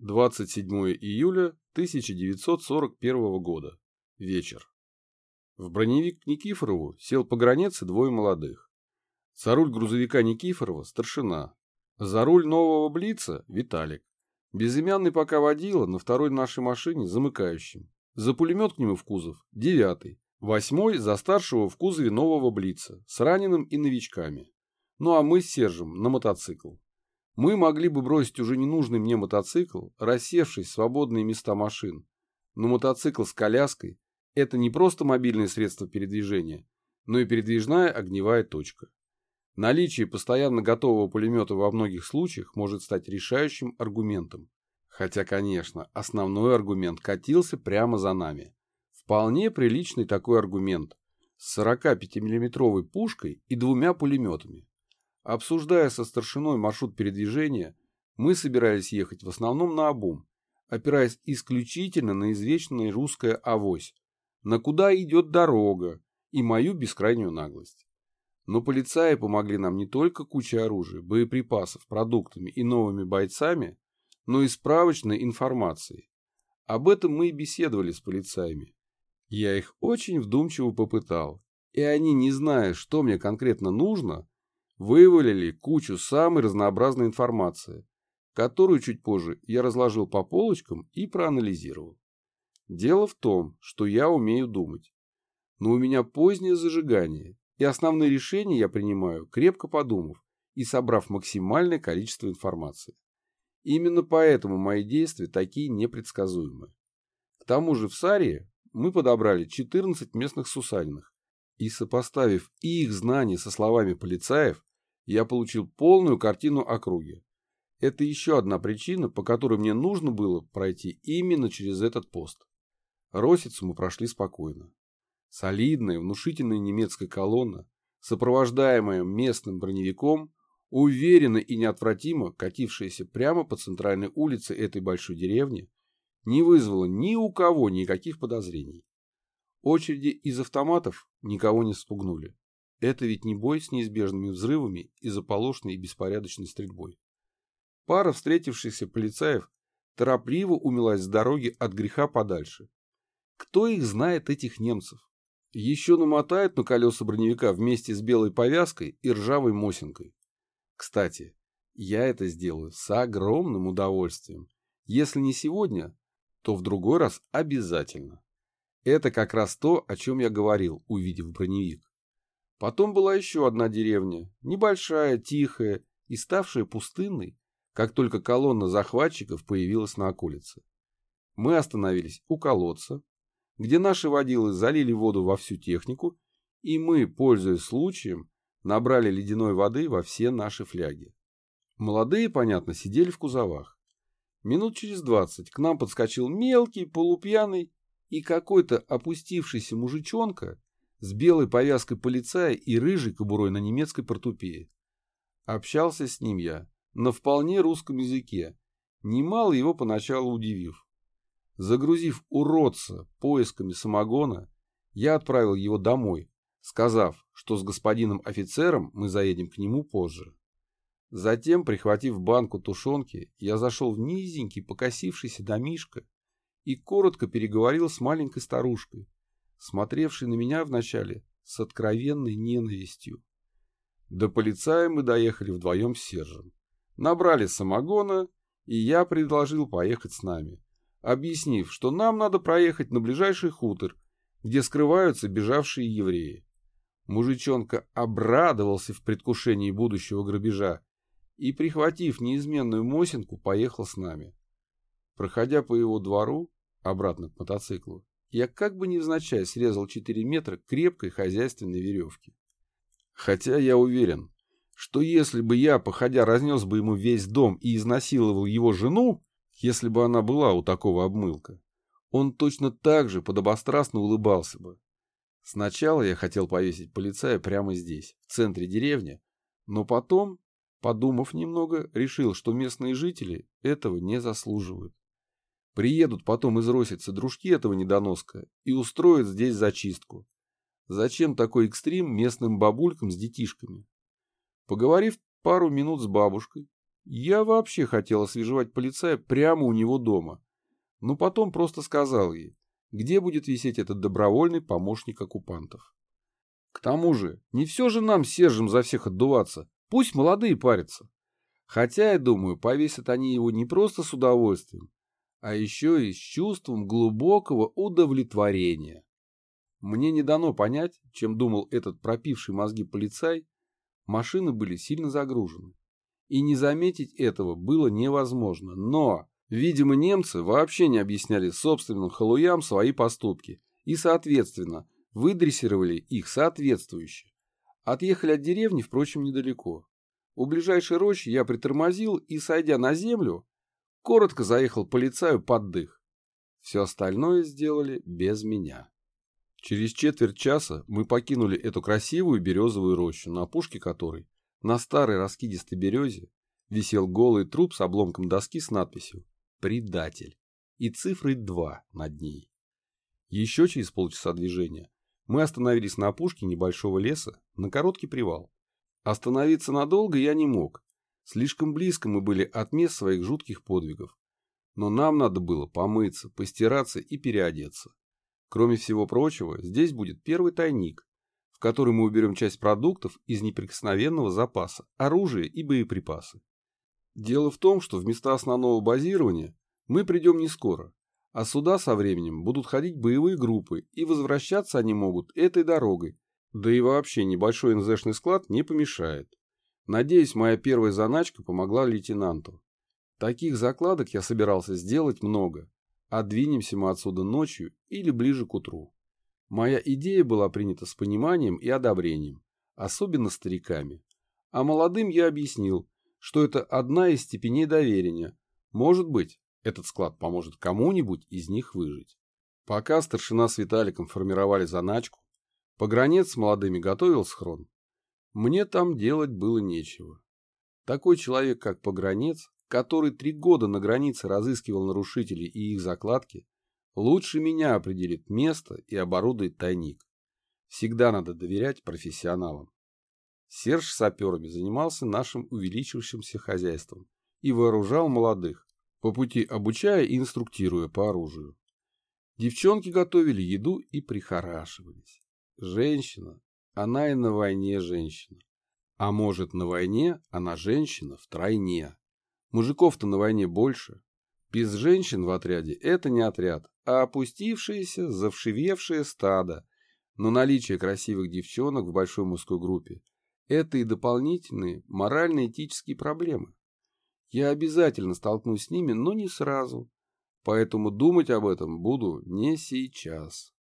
27 июля 1941 года. Вечер. В броневик Никифорову сел по границе двое молодых. За руль грузовика Никифорова – старшина. За руль нового Блица – Виталик. Безымянный пока водила на второй нашей машине замыкающим. За пулемет к нему в кузов – девятый. Восьмой за старшего в кузове нового Блица с раненым и новичками. Ну а мы с Сержем на мотоцикл. Мы могли бы бросить уже ненужный мне мотоцикл, рассевшись в свободные места машин. Но мотоцикл с коляской – это не просто мобильное средство передвижения, но и передвижная огневая точка. Наличие постоянно готового пулемета во многих случаях может стать решающим аргументом. Хотя, конечно, основной аргумент катился прямо за нами. Вполне приличный такой аргумент. С 45-миллиметровой пушкой и двумя пулеметами. Обсуждая со старшиной маршрут передвижения, мы собирались ехать в основном на обум, опираясь исключительно на извечное русское авось, на куда идет дорога и мою бескрайнюю наглость. Но полицаи помогли нам не только кучей оружия, боеприпасов, продуктами и новыми бойцами, но и справочной информацией. Об этом мы и беседовали с полицаями. Я их очень вдумчиво попытал, и они, не зная, что мне конкретно нужно, вывалили кучу самой разнообразной информации, которую чуть позже я разложил по полочкам и проанализировал. Дело в том, что я умею думать. Но у меня позднее зажигание, и основные решения я принимаю, крепко подумав и собрав максимальное количество информации. Именно поэтому мои действия такие непредсказуемые. К тому же в Сарии мы подобрали 14 местных сусаниных, и сопоставив их знания со словами полицаев, я получил полную картину округи. Это еще одна причина, по которой мне нужно было пройти именно через этот пост. Росицу мы прошли спокойно. Солидная, внушительная немецкая колонна, сопровождаемая местным броневиком, уверенно и неотвратимо катившаяся прямо по центральной улице этой большой деревни, не вызвала ни у кого никаких подозрений. Очереди из автоматов никого не спугнули. Это ведь не бой с неизбежными взрывами и заполошной и беспорядочной стрельбой. Пара встретившихся полицаев торопливо умилась с дороги от греха подальше. Кто их знает, этих немцев? Еще намотают на колеса броневика вместе с белой повязкой и ржавой мосинкой. Кстати, я это сделаю с огромным удовольствием. Если не сегодня, то в другой раз обязательно. Это как раз то, о чем я говорил, увидев броневик. Потом была еще одна деревня, небольшая, тихая и ставшая пустынной, как только колонна захватчиков появилась на околице. Мы остановились у колодца, где наши водилы залили воду во всю технику, и мы, пользуясь случаем, набрали ледяной воды во все наши фляги. Молодые, понятно, сидели в кузовах. Минут через двадцать к нам подскочил мелкий, полупьяный и какой-то опустившийся мужичонка с белой повязкой полицая и рыжей кобурой на немецкой портупее. Общался с ним я на вполне русском языке, немало его поначалу удивив. Загрузив уродца поисками самогона, я отправил его домой, сказав, что с господином офицером мы заедем к нему позже. Затем, прихватив банку тушенки, я зашел в низенький покосившийся домишко и коротко переговорил с маленькой старушкой, смотревшей на меня вначале с откровенной ненавистью. До полицая мы доехали вдвоем с Сержем. Набрали самогона, и я предложил поехать с нами объяснив, что нам надо проехать на ближайший хутор, где скрываются бежавшие евреи. Мужичонка обрадовался в предвкушении будущего грабежа и, прихватив неизменную Мосинку, поехал с нами. Проходя по его двору, обратно к мотоциклу, я как бы невзначай срезал 4 метра крепкой хозяйственной веревки. Хотя я уверен, что если бы я, походя, разнес бы ему весь дом и изнасиловал его жену, если бы она была у такого обмылка. Он точно так же подобострастно улыбался бы. Сначала я хотел повесить полицая прямо здесь, в центре деревни, но потом, подумав немного, решил, что местные жители этого не заслуживают. Приедут потом из Росицы дружки этого недоноска и устроят здесь зачистку. Зачем такой экстрим местным бабулькам с детишками? Поговорив пару минут с бабушкой, Я вообще хотел освежевать полицая прямо у него дома, но потом просто сказал ей, где будет висеть этот добровольный помощник оккупантов. К тому же, не все же нам, Сержем, за всех отдуваться. Пусть молодые парятся. Хотя, я думаю, повесят они его не просто с удовольствием, а еще и с чувством глубокого удовлетворения. Мне не дано понять, чем думал этот пропивший мозги полицай, машины были сильно загружены. И не заметить этого было невозможно. Но, видимо, немцы вообще не объясняли собственным халуям свои поступки и, соответственно, выдрессировали их соответствующе. Отъехали от деревни, впрочем, недалеко. У ближайшей рощи я притормозил и, сойдя на землю, коротко заехал полицаю под дых. Все остальное сделали без меня. Через четверть часа мы покинули эту красивую березовую рощу, на опушке которой, на старой раскидистой березе, висел голый труп с обломком доски с надписью «Предатель» и цифрой 2 над ней. Еще через полчаса движения мы остановились на опушке небольшого леса на короткий привал. Остановиться надолго я не мог. Слишком близко мы были от мест своих жутких подвигов. Но нам надо было помыться, постираться и переодеться. Кроме всего прочего, здесь будет первый тайник, в который мы уберем часть продуктов из неприкосновенного запаса, оружия и боеприпасы. Дело в том, что в места основного базирования мы придем не скоро, а сюда со временем будут ходить боевые группы, и возвращаться они могут этой дорогой, да и вообще небольшой НЗшный склад не помешает. Надеюсь, моя первая заначка помогла лейтенанту. Таких закладок я собирался сделать много, а двинемся мы отсюда ночью или ближе к утру. Моя идея была принята с пониманием и одобрением, особенно стариками. А молодым я объяснил, что это одна из степеней доверия. Может быть, этот склад поможет кому-нибудь из них выжить. Пока старшина с Виталиком формировали заначку, погранец с молодыми готовил схрон. Мне там делать было нечего. Такой человек, как погранец, который три года на границе разыскивал нарушителей и их закладки, лучше меня определит место и оборудует тайник. Всегда надо доверять профессионалам. Серж саперами занимался нашим увеличившимся хозяйством и вооружал молодых, по пути обучая и инструктируя по оружию. Девчонки готовили еду и прихорашивались. Женщина, она и на войне женщина. А может, на войне она женщина втройне. Мужиков-то на войне больше. Без женщин в отряде это не отряд, а опустившееся, завшивевшее стадо. Но наличие красивых девчонок в большой мужской группе – это и дополнительные морально-этические проблемы. Я обязательно столкнусь с ними, но не сразу. Поэтому думать об этом буду не сейчас.